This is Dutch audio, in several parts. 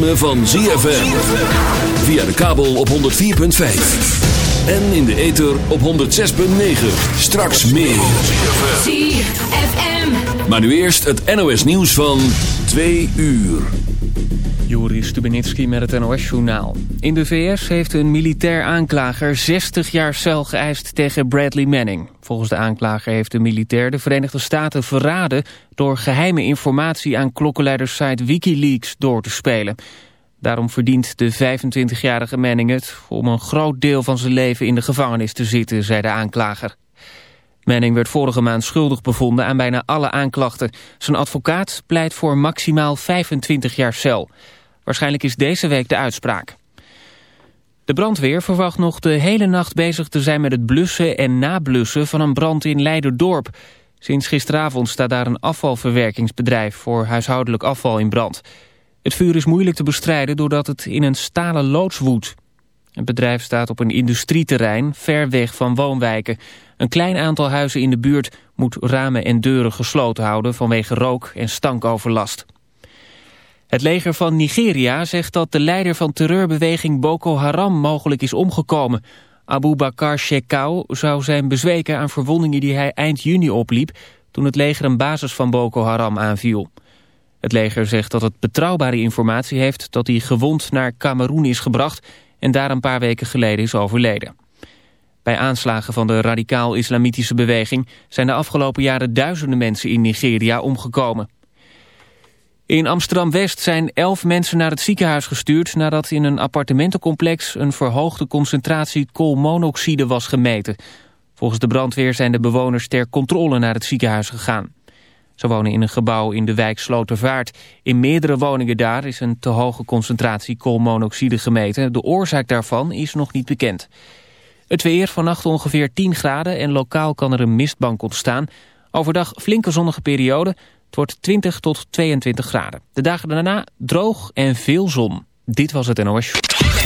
ritme van ZFM. Via de kabel op 104.5. En in de ether op 106.9. Straks meer. ZFM. Maar nu eerst het NOS nieuws van 2 uur. Joris Stubenitski met het NOS-journaal. In de VS heeft een militair aanklager 60 jaar cel geëist tegen Bradley Manning. Volgens de aanklager heeft de militair de Verenigde Staten verraden... door geheime informatie aan klokkenleidersite Wikileaks door te spelen. Daarom verdient de 25-jarige Manning het... om een groot deel van zijn leven in de gevangenis te zitten, zei de aanklager. Manning werd vorige maand schuldig bevonden aan bijna alle aanklachten. Zijn advocaat pleit voor maximaal 25 jaar cel. Waarschijnlijk is deze week de uitspraak. De brandweer verwacht nog de hele nacht bezig te zijn met het blussen en nablussen van een brand in Leiderdorp. Sinds gisteravond staat daar een afvalverwerkingsbedrijf voor huishoudelijk afval in brand. Het vuur is moeilijk te bestrijden doordat het in een stalen loods woedt. Het bedrijf staat op een industrieterrein ver weg van woonwijken. Een klein aantal huizen in de buurt moet ramen en deuren gesloten houden vanwege rook- en stankoverlast. Het leger van Nigeria zegt dat de leider van terreurbeweging Boko Haram mogelijk is omgekomen. Abu Bakar Shekau zou zijn bezweken aan verwondingen die hij eind juni opliep... toen het leger een basis van Boko Haram aanviel. Het leger zegt dat het betrouwbare informatie heeft dat hij gewond naar Cameroen is gebracht... en daar een paar weken geleden is overleden. Bij aanslagen van de radicaal-islamitische beweging... zijn de afgelopen jaren duizenden mensen in Nigeria omgekomen. In Amsterdam-West zijn elf mensen naar het ziekenhuis gestuurd... nadat in een appartementencomplex een verhoogde concentratie koolmonoxide was gemeten. Volgens de brandweer zijn de bewoners ter controle naar het ziekenhuis gegaan. Ze wonen in een gebouw in de wijk Slotervaart. In meerdere woningen daar is een te hoge concentratie koolmonoxide gemeten. De oorzaak daarvan is nog niet bekend. Het weer vannacht ongeveer 10 graden en lokaal kan er een mistbank ontstaan. Overdag flinke zonnige periode. Het wordt 20 tot 22 graden. De dagen daarna droog en veel zon. Dit was het NOS.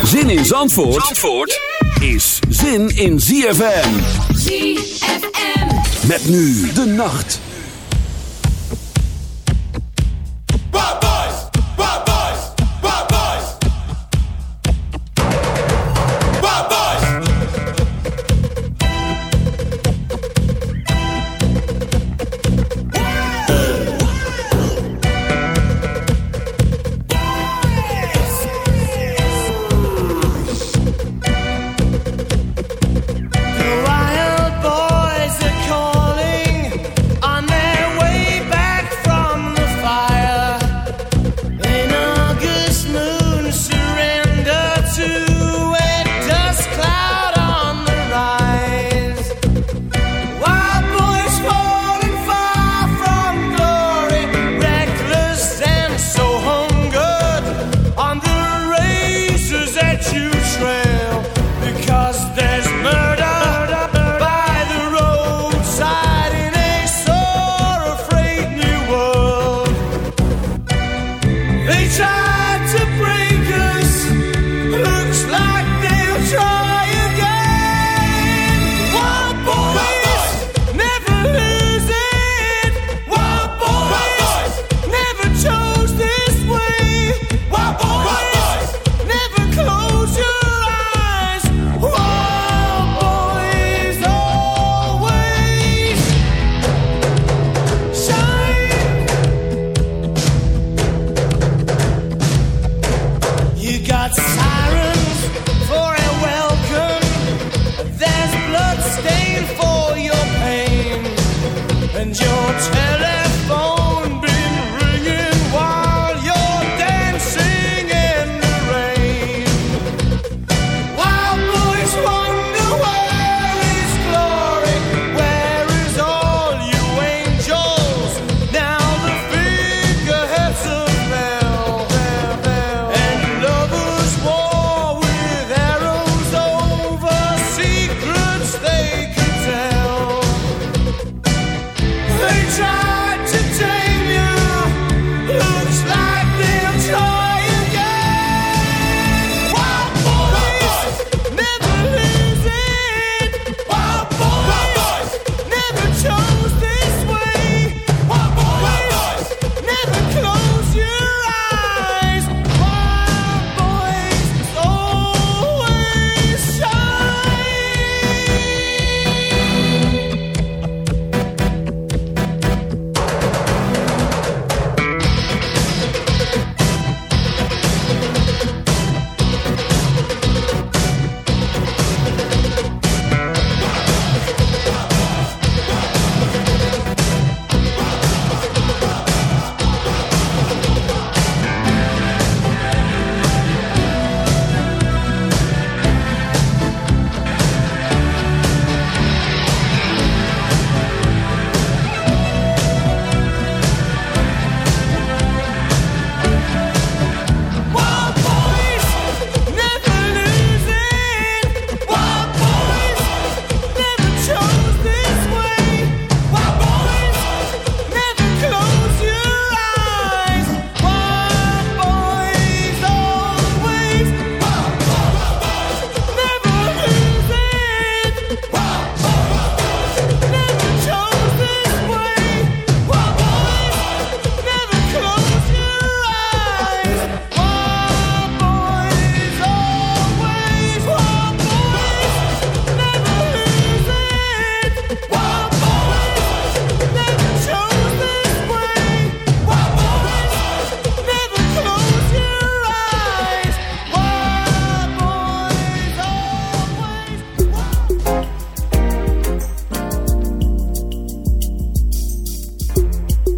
Zin in Zandvoort, Zandvoort is zin in ZFM. ZFM. Met nu de nacht.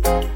you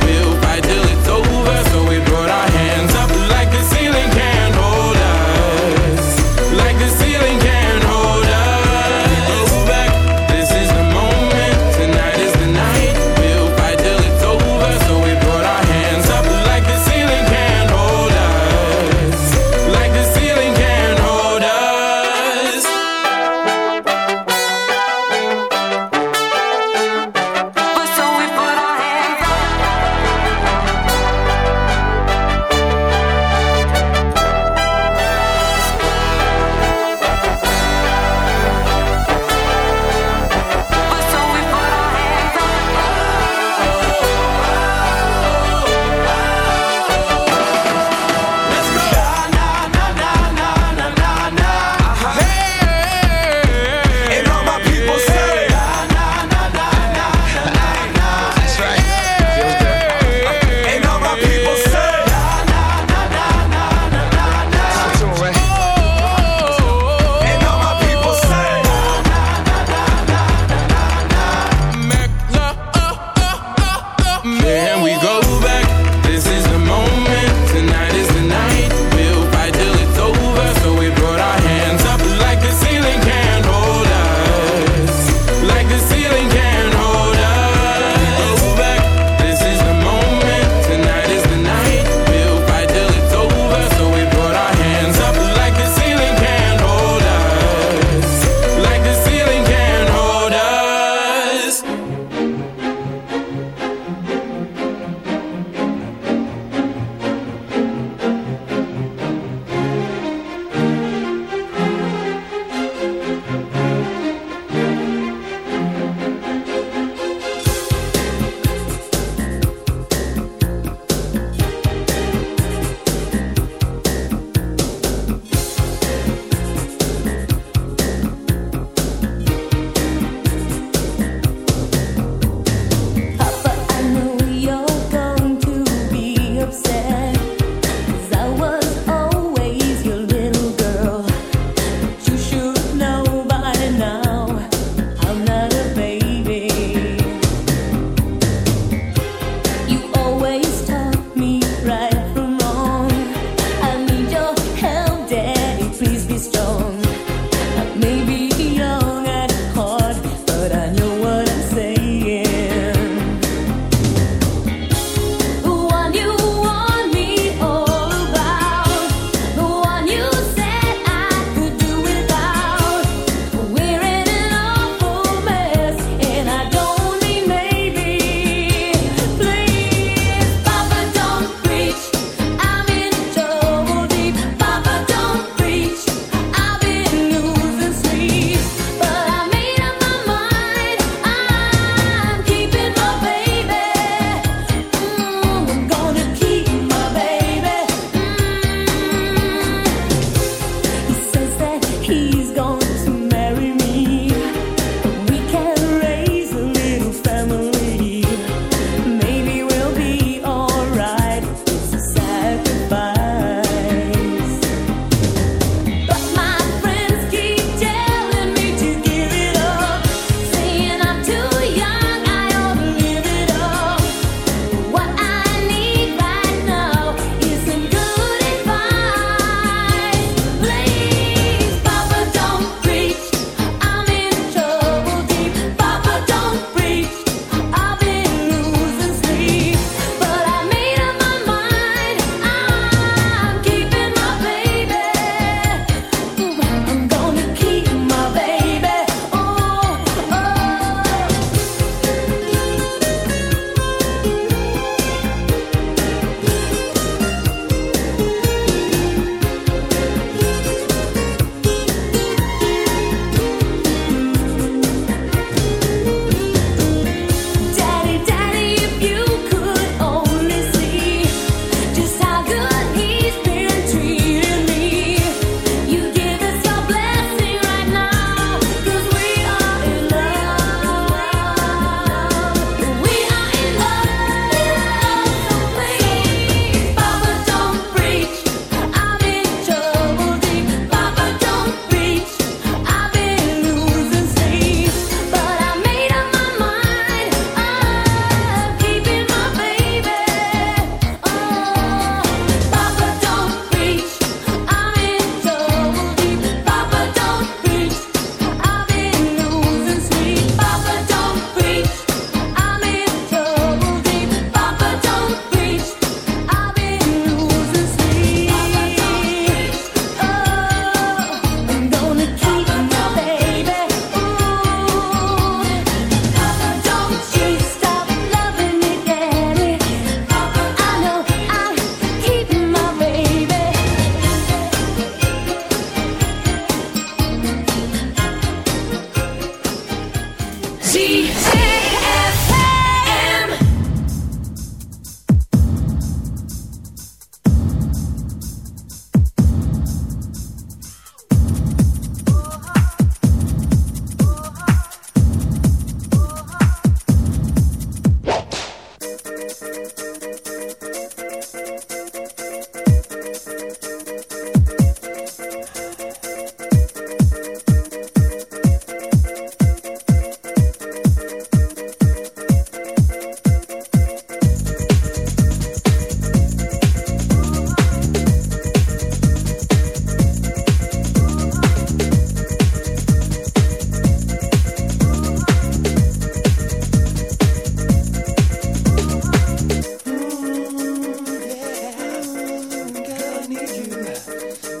Yeah.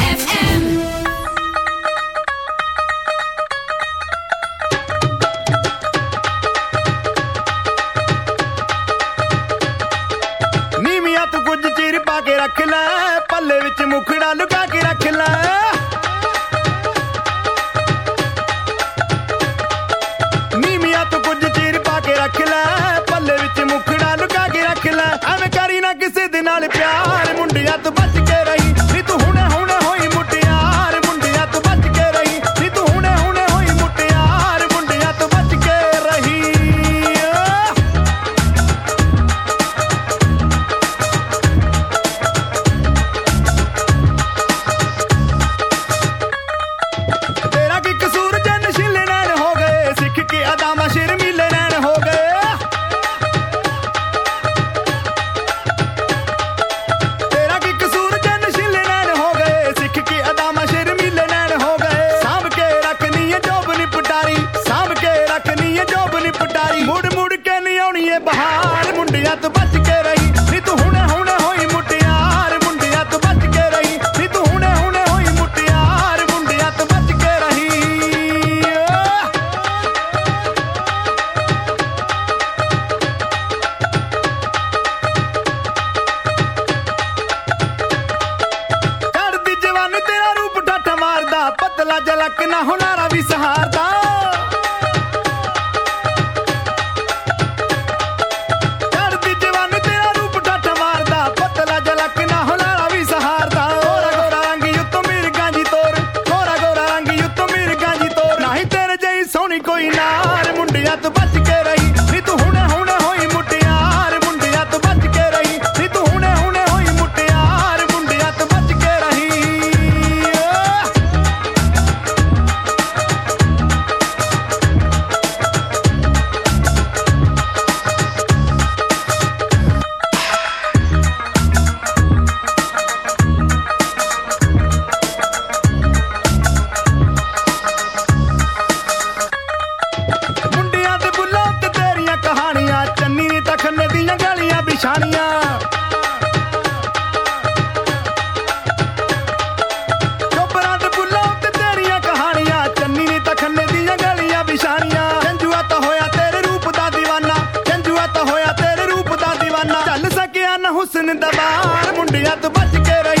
ਹੁਸਨ ਦਾ ਬਾਰ ਮੁੰਡਿਆਂ ਤੋਂ ਬਚ ਕੇ ਰਹੀ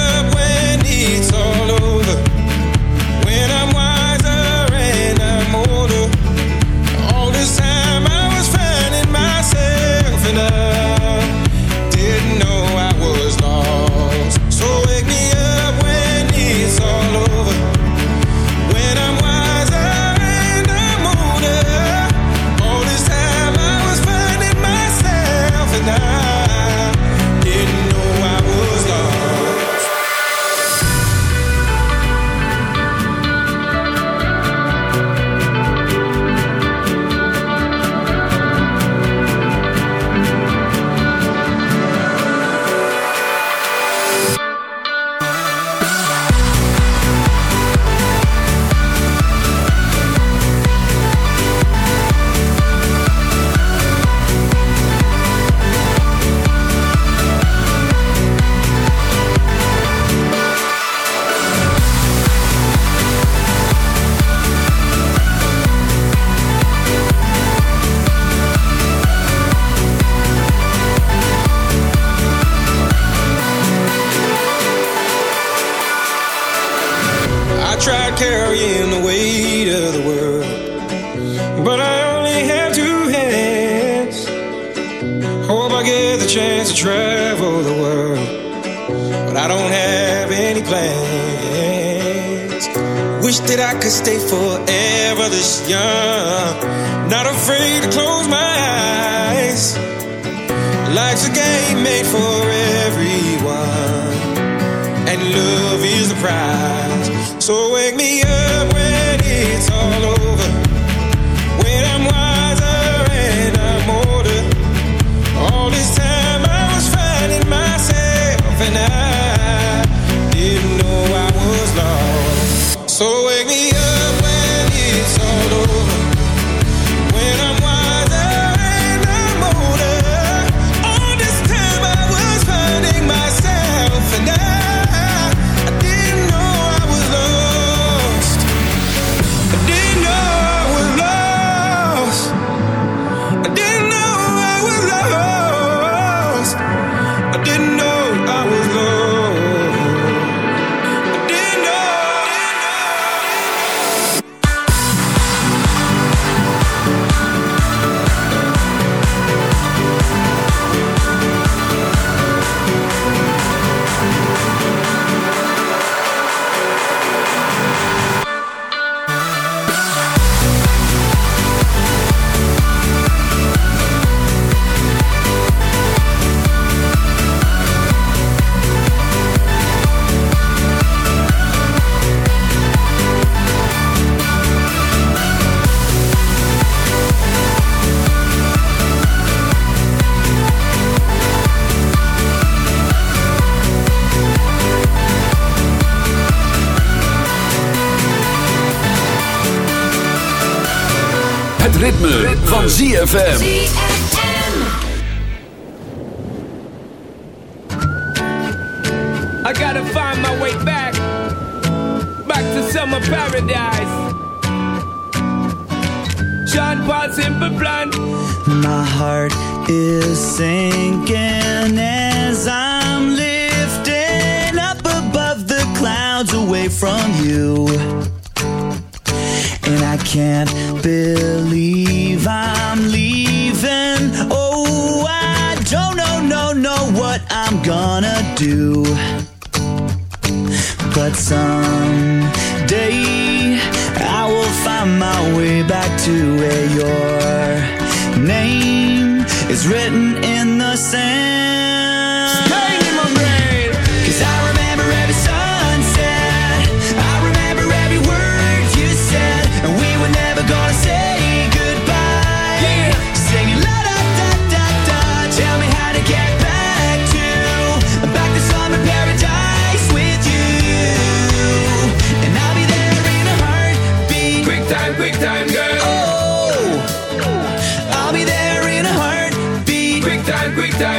van ZFM.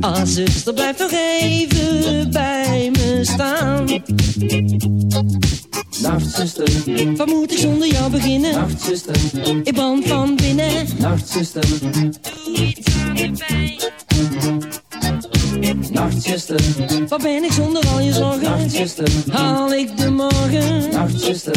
Ah, zuster, blijf nog even bij me staan. Nachtzuster, Wat moet ik zonder jou beginnen? nachtzuster, Ik brand van binnen. nachtzuster, nachtzuster, Wat ben ik zonder al je zorgen? nachtzuster, Haal ik de morgen? nachtzuster.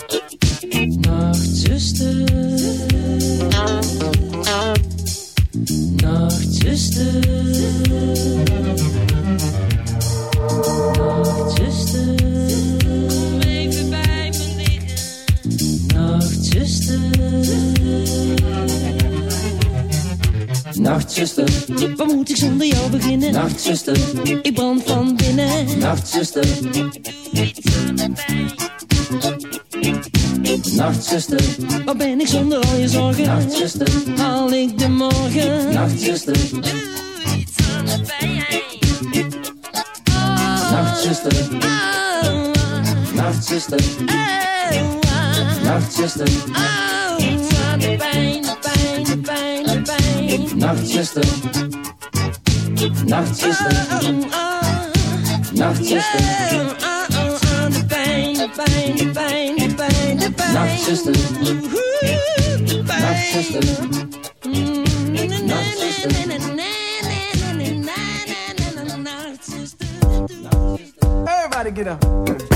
Nachtzuster, Wat moet ik zonder jou beginnen? nachtzuster, Ik brand van binnen. nachtzuster. Nachtzuster, Wat ben ik zonder al je zorgen? nachtzuster, Haal ik de morgen? nachtzuster. Nachtzuster, nachtzuster, nachtzuster, nachtzuster, nachtzuster, nachtzuster, nachtzuster, nachtzuster, Everybody get up.